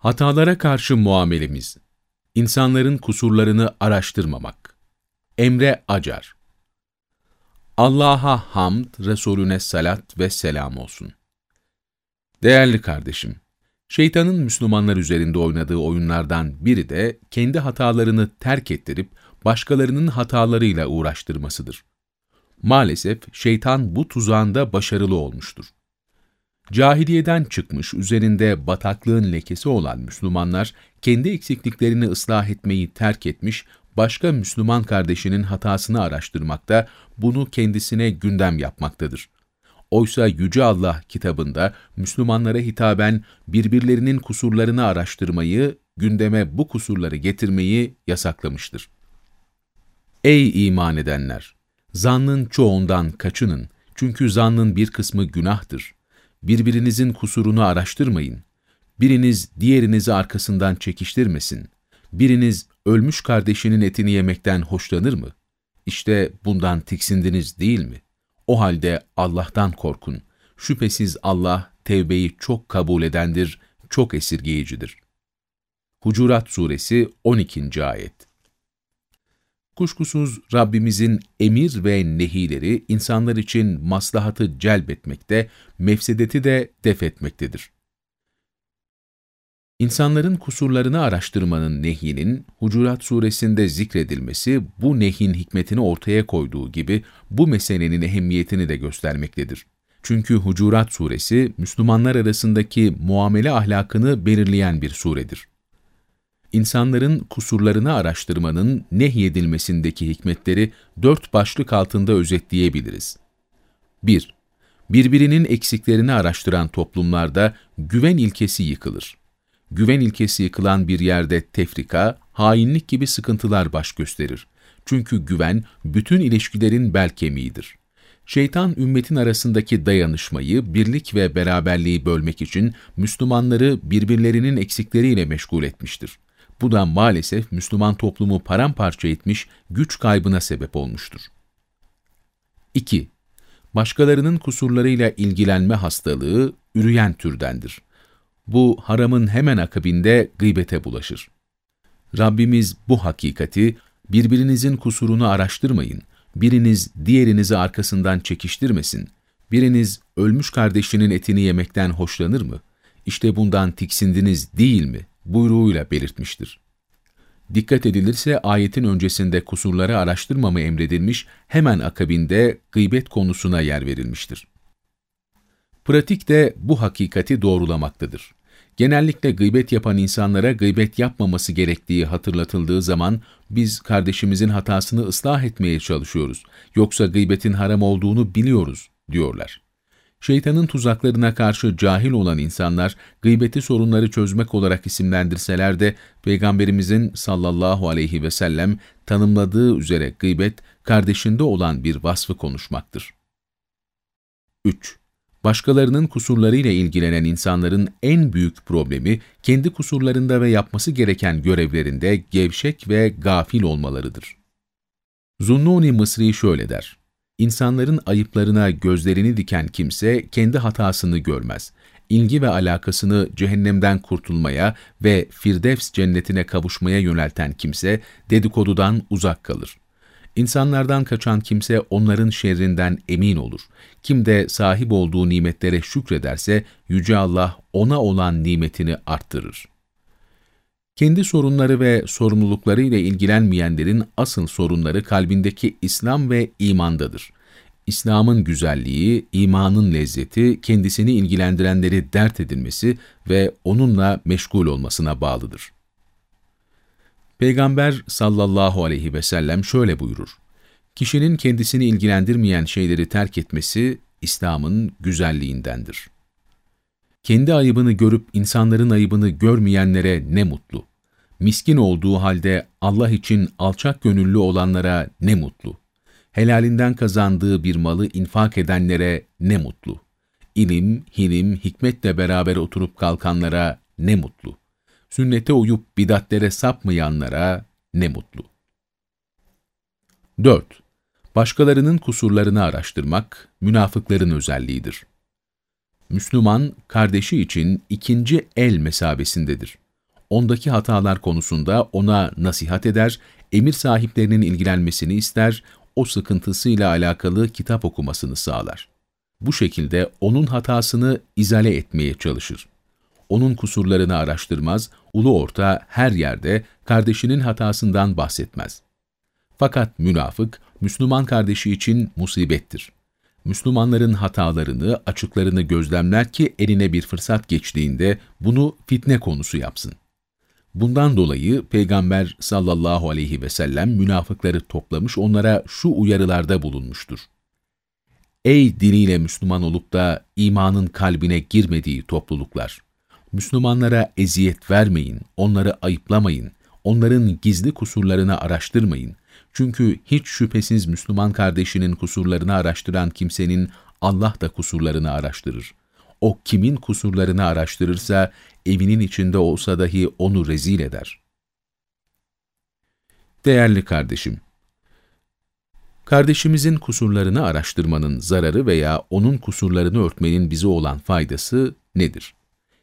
Hatalara karşı muamelemiz, insanların kusurlarını araştırmamak. Emre Acar Allah'a hamd, Resulüne salat ve selam olsun. Değerli kardeşim, şeytanın Müslümanlar üzerinde oynadığı oyunlardan biri de kendi hatalarını terk ettirip başkalarının hatalarıyla uğraştırmasıdır. Maalesef şeytan bu tuzağında başarılı olmuştur. Cahiliyeden çıkmış, üzerinde bataklığın lekesi olan Müslümanlar, kendi eksikliklerini ıslah etmeyi terk etmiş, başka Müslüman kardeşinin hatasını araştırmakta, bunu kendisine gündem yapmaktadır. Oysa Yüce Allah kitabında Müslümanlara hitaben birbirlerinin kusurlarını araştırmayı, gündeme bu kusurları getirmeyi yasaklamıştır. Ey iman edenler! Zannın çoğundan kaçının, çünkü zannın bir kısmı günahtır. Birbirinizin kusurunu araştırmayın. Biriniz diğerinizi arkasından çekiştirmesin. Biriniz ölmüş kardeşinin etini yemekten hoşlanır mı? İşte bundan tiksindiniz değil mi? O halde Allah'tan korkun. Şüphesiz Allah tevbeyi çok kabul edendir, çok esirgeyicidir. Hucurat Suresi 12. Ayet Kuşkusuz Rabbimizin emir ve nehileri insanlar için maslahatı celbetmekte, mefsedeti de def etmektedir. İnsanların kusurlarını araştırmanın nehyinin Hucurat suresinde zikredilmesi bu nehyin hikmetini ortaya koyduğu gibi bu meselenin ehemmiyetini de göstermektedir. Çünkü Hucurat suresi Müslümanlar arasındaki muamele ahlakını belirleyen bir suredir. İnsanların kusurlarını araştırmanın nehyedilmesindeki hikmetleri dört başlık altında özetleyebiliriz. 1. Birbirinin eksiklerini araştıran toplumlarda güven ilkesi yıkılır güven ilkesi yıkılan bir yerde tefrika, hainlik gibi sıkıntılar baş gösterir. Çünkü güven, bütün ilişkilerin bel kemiğidir. Şeytan, ümmetin arasındaki dayanışmayı, birlik ve beraberliği bölmek için Müslümanları birbirlerinin eksikleriyle meşgul etmiştir. Bu da maalesef Müslüman toplumu paramparça etmiş, güç kaybına sebep olmuştur. 2. Başkalarının kusurlarıyla ilgilenme hastalığı, ürüyen türdendir bu haramın hemen akabinde gıybete bulaşır. Rabbimiz bu hakikati, birbirinizin kusurunu araştırmayın, biriniz diğerinizi arkasından çekiştirmesin, biriniz ölmüş kardeşinin etini yemekten hoşlanır mı? İşte bundan tiksindiniz değil mi? Buyruğuyla belirtmiştir. Dikkat edilirse ayetin öncesinde kusurları araştırmamı emredilmiş, hemen akabinde gıybet konusuna yer verilmiştir. Pratik de bu hakikati doğrulamaktadır. Genellikle gıybet yapan insanlara gıybet yapmaması gerektiği hatırlatıldığı zaman biz kardeşimizin hatasını ıslah etmeye çalışıyoruz. Yoksa gıybetin haram olduğunu biliyoruz diyorlar. Şeytanın tuzaklarına karşı cahil olan insanlar gıybeti sorunları çözmek olarak isimlendirseler de Peygamberimizin sallallahu aleyhi ve sellem tanımladığı üzere gıybet kardeşinde olan bir vasfı konuşmaktır. 3. Başkalarının kusurlarıyla ilgilenen insanların en büyük problemi, kendi kusurlarında ve yapması gereken görevlerinde gevşek ve gafil olmalarıdır. Zunnuni Mısri şöyle der, İnsanların ayıplarına gözlerini diken kimse kendi hatasını görmez. İlgi ve alakasını cehennemden kurtulmaya ve Firdevs cennetine kavuşmaya yönelten kimse dedikodudan uzak kalır. İnsanlardan kaçan kimse onların şerrinden emin olur. Kim de sahip olduğu nimetlere şükrederse Yüce Allah ona olan nimetini arttırır. Kendi sorunları ve sorumlulukları ile ilgilenmeyenlerin asıl sorunları kalbindeki İslam ve imandadır. İslam'ın güzelliği, imanın lezzeti, kendisini ilgilendirenleri dert edilmesi ve onunla meşgul olmasına bağlıdır. Peygamber sallallahu aleyhi ve sellem şöyle buyurur. Kişinin kendisini ilgilendirmeyen şeyleri terk etmesi İslam'ın güzelliğindendir. Kendi ayıbını görüp insanların ayıbını görmeyenlere ne mutlu. Miskin olduğu halde Allah için alçak gönüllü olanlara ne mutlu. Helalinden kazandığı bir malı infak edenlere ne mutlu. İlim, hilim, hikmetle beraber oturup kalkanlara ne mutlu sünnete uyup bidatlere sapmayanlara ne mutlu. 4. Başkalarının kusurlarını araştırmak, münafıkların özelliğidir. Müslüman, kardeşi için ikinci el mesabesindedir. Ondaki hatalar konusunda ona nasihat eder, emir sahiplerinin ilgilenmesini ister, o sıkıntısıyla alakalı kitap okumasını sağlar. Bu şekilde onun hatasını izale etmeye çalışır. Onun kusurlarını araştırmaz, ulu orta her yerde kardeşinin hatasından bahsetmez. Fakat münafık, Müslüman kardeşi için musibettir. Müslümanların hatalarını, açıklarını gözlemler ki eline bir fırsat geçtiğinde bunu fitne konusu yapsın. Bundan dolayı Peygamber sallallahu aleyhi ve sellem münafıkları toplamış onlara şu uyarılarda bulunmuştur. Ey diliyle Müslüman olup da imanın kalbine girmediği topluluklar! Müslümanlara eziyet vermeyin, onları ayıplamayın, onların gizli kusurlarını araştırmayın. Çünkü hiç şüphesiz Müslüman kardeşinin kusurlarını araştıran kimsenin Allah da kusurlarını araştırır. O kimin kusurlarını araştırırsa evinin içinde olsa dahi onu rezil eder. Değerli kardeşim, kardeşimizin kusurlarını araştırmanın zararı veya onun kusurlarını örtmenin bize olan faydası nedir?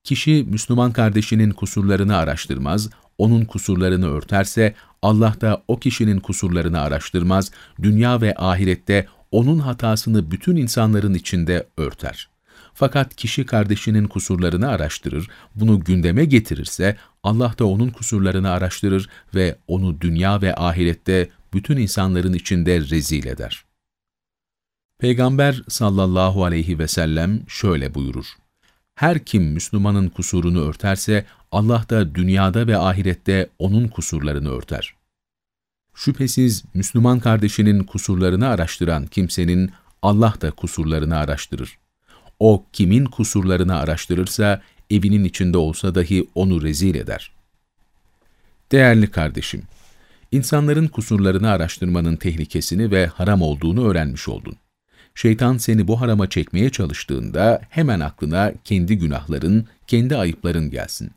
Kişi Müslüman kardeşinin kusurlarını araştırmaz, onun kusurlarını örterse Allah da o kişinin kusurlarını araştırmaz, dünya ve ahirette onun hatasını bütün insanların içinde örter. Fakat kişi kardeşinin kusurlarını araştırır, bunu gündeme getirirse Allah da onun kusurlarını araştırır ve onu dünya ve ahirette bütün insanların içinde rezil eder. Peygamber sallallahu aleyhi ve sellem şöyle buyurur. Her kim Müslümanın kusurunu örterse Allah da dünyada ve ahirette onun kusurlarını örter. Şüphesiz Müslüman kardeşinin kusurlarını araştıran kimsenin Allah da kusurlarını araştırır. O kimin kusurlarını araştırırsa evinin içinde olsa dahi onu rezil eder. Değerli kardeşim, insanların kusurlarını araştırmanın tehlikesini ve haram olduğunu öğrenmiş oldun. Şeytan seni bu harama çekmeye çalıştığında hemen aklına kendi günahların, kendi ayıpların gelsin.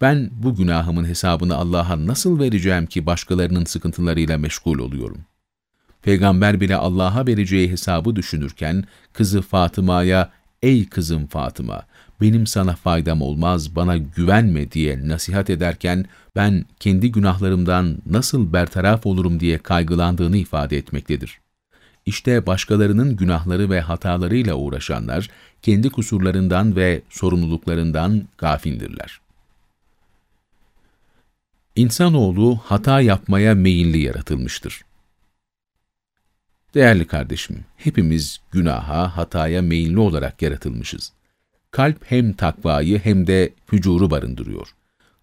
Ben bu günahımın hesabını Allah'a nasıl vereceğim ki başkalarının sıkıntılarıyla meşgul oluyorum? Peygamber bile Allah'a vereceği hesabı düşünürken kızı Fatıma'ya ''Ey kızım Fatıma, benim sana faydam olmaz, bana güvenme.'' diye nasihat ederken ben kendi günahlarımdan nasıl bertaraf olurum diye kaygılandığını ifade etmektedir. İşte başkalarının günahları ve hatalarıyla uğraşanlar, kendi kusurlarından ve sorumluluklarından gafildirler. İnsanoğlu hata yapmaya meyilli yaratılmıştır. Değerli kardeşim, hepimiz günaha, hataya meyilli olarak yaratılmışız. Kalp hem takvayı hem de hücuru barındırıyor.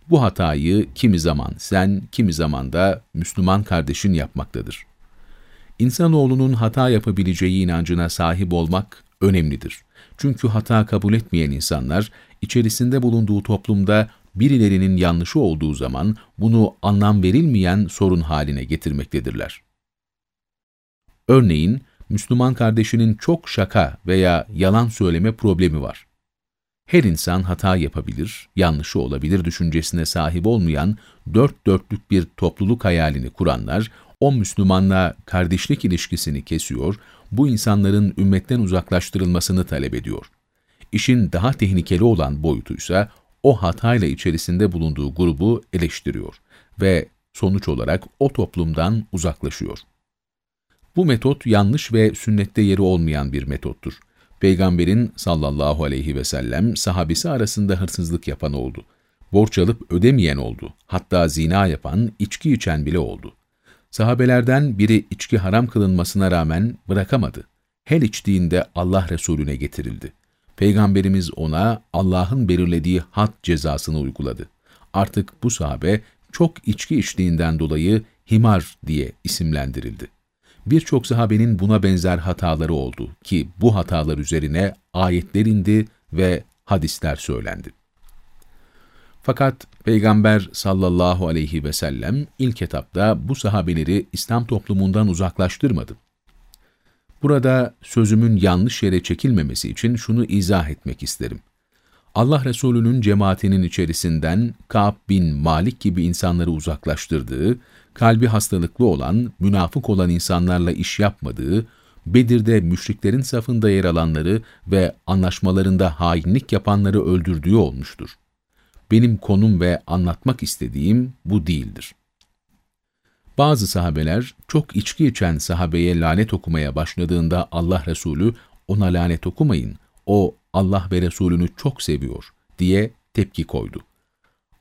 Bu hatayı kimi zaman sen, kimi zaman da Müslüman kardeşin yapmaktadır. İnsanoğlunun hata yapabileceği inancına sahip olmak önemlidir. Çünkü hata kabul etmeyen insanlar, içerisinde bulunduğu toplumda birilerinin yanlışı olduğu zaman bunu anlam verilmeyen sorun haline getirmektedirler. Örneğin, Müslüman kardeşinin çok şaka veya yalan söyleme problemi var. Her insan hata yapabilir, yanlışı olabilir düşüncesine sahip olmayan dört dörtlük bir topluluk hayalini kuranlar, o Müslümanla kardeşlik ilişkisini kesiyor, bu insanların ümmetten uzaklaştırılmasını talep ediyor. İşin daha tehlikeli olan boyutuysa, o hatayla içerisinde bulunduğu grubu eleştiriyor ve sonuç olarak o toplumdan uzaklaşıyor. Bu metot yanlış ve sünnette yeri olmayan bir metottur. Peygamberin sallallahu aleyhi ve sellem sahabesi arasında hırsızlık yapan oldu. Borç alıp ödemeyen oldu. Hatta zina yapan, içki içen bile oldu. Sahabelerden biri içki haram kılınmasına rağmen bırakamadı. Her içtiğinde Allah Resulüne getirildi. Peygamberimiz ona Allah'ın belirlediği had cezasını uyguladı. Artık bu sahabe çok içki içtiğinden dolayı himar diye isimlendirildi. Birçok sahabenin buna benzer hataları oldu ki bu hatalar üzerine ayetler indi ve hadisler söylendi. Fakat Peygamber sallallahu aleyhi ve sellem ilk etapta bu sahabeleri İslam toplumundan uzaklaştırmadı. Burada sözümün yanlış yere çekilmemesi için şunu izah etmek isterim. Allah Resulü'nün cemaatinin içerisinden Ka'b bin Malik gibi insanları uzaklaştırdığı, kalbi hastalıklı olan, münafık olan insanlarla iş yapmadığı, Bedir'de müşriklerin safında yer alanları ve anlaşmalarında hainlik yapanları öldürdüğü olmuştur. benim konum ve anlatmak istediğim bu değildir. Bazı sahabeler çok içki içen sahabeye lanet okumaya başladığında Allah Resulü ona lanet okumayın, o Allah ve Resulünü çok seviyor diye tepki koydu.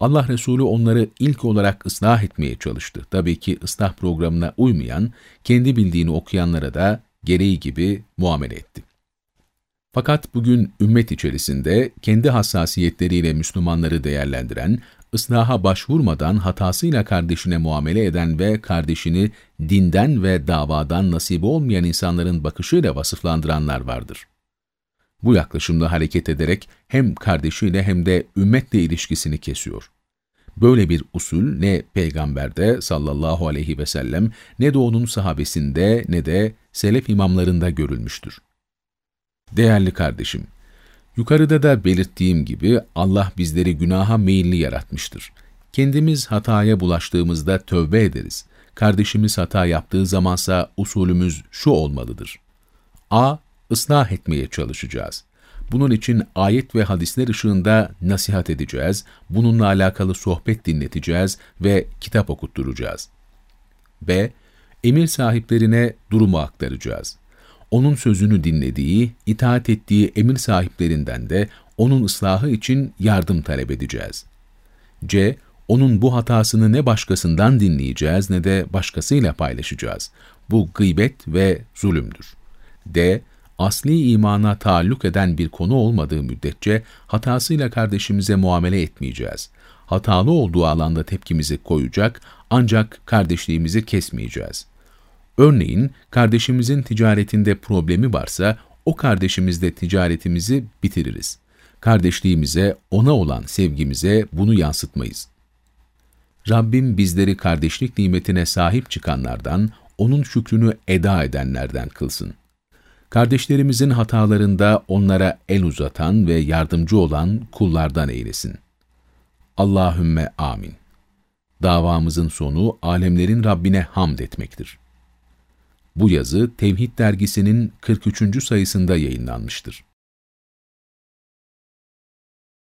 Allah Resulü onları ilk olarak ıslah etmeye çalıştı. Tabii ki ıslah programına uymayan, kendi bildiğini okuyanlara da gereği gibi muamele etti. Fakat bugün ümmet içerisinde kendi hassasiyetleriyle Müslümanları değerlendiren, ıslaha başvurmadan hatasıyla kardeşine muamele eden ve kardeşini dinden ve davadan nasibi olmayan insanların bakışıyla vasıflandıranlar vardır. Bu yaklaşımda hareket ederek hem kardeşiyle hem de ümmetle ilişkisini kesiyor. Böyle bir usul ne peygamberde sallallahu aleyhi ve sellem ne de onun sahabesinde ne de selef imamlarında görülmüştür. Değerli kardeşim, yukarıda da belirttiğim gibi Allah bizleri günaha meyilli yaratmıştır. Kendimiz hataya bulaştığımızda tövbe ederiz. Kardeşimiz hata yaptığı zamansa usulümüz şu olmalıdır. A. ıslah etmeye çalışacağız. Bunun için ayet ve hadisler ışığında nasihat edeceğiz, bununla alakalı sohbet dinleteceğiz ve kitap okutturacağız. B. Emir sahiplerine durumu aktaracağız. Onun sözünü dinlediği, itaat ettiği emir sahiplerinden de onun ıslahı için yardım talep edeceğiz. C. Onun bu hatasını ne başkasından dinleyeceğiz ne de başkasıyla paylaşacağız. Bu gıybet ve zulümdür. D asli imana taalluk eden bir konu olmadığı müddetçe hatasıyla kardeşimize muamele etmeyeceğiz. Hatalı olduğu alanda tepkimizi koyacak ancak kardeşliğimizi kesmeyeceğiz. Örneğin kardeşimizin ticaretinde problemi varsa o kardeşimizle ticaretimizi bitiririz. Kardeşliğimize, ona olan sevgimize bunu yansıtmayız. Rabbim bizleri kardeşlik nimetine sahip çıkanlardan, onun şükrünü eda edenlerden kılsın. Kardeşlerimizin hatalarında onlara el uzatan ve yardımcı olan kullardan eylesin. Allahümme amin. Davamızın sonu alemlerin Rabbine hamd etmektir. Bu yazı Tevhid dergisinin 43. sayısında yayınlanmıştır.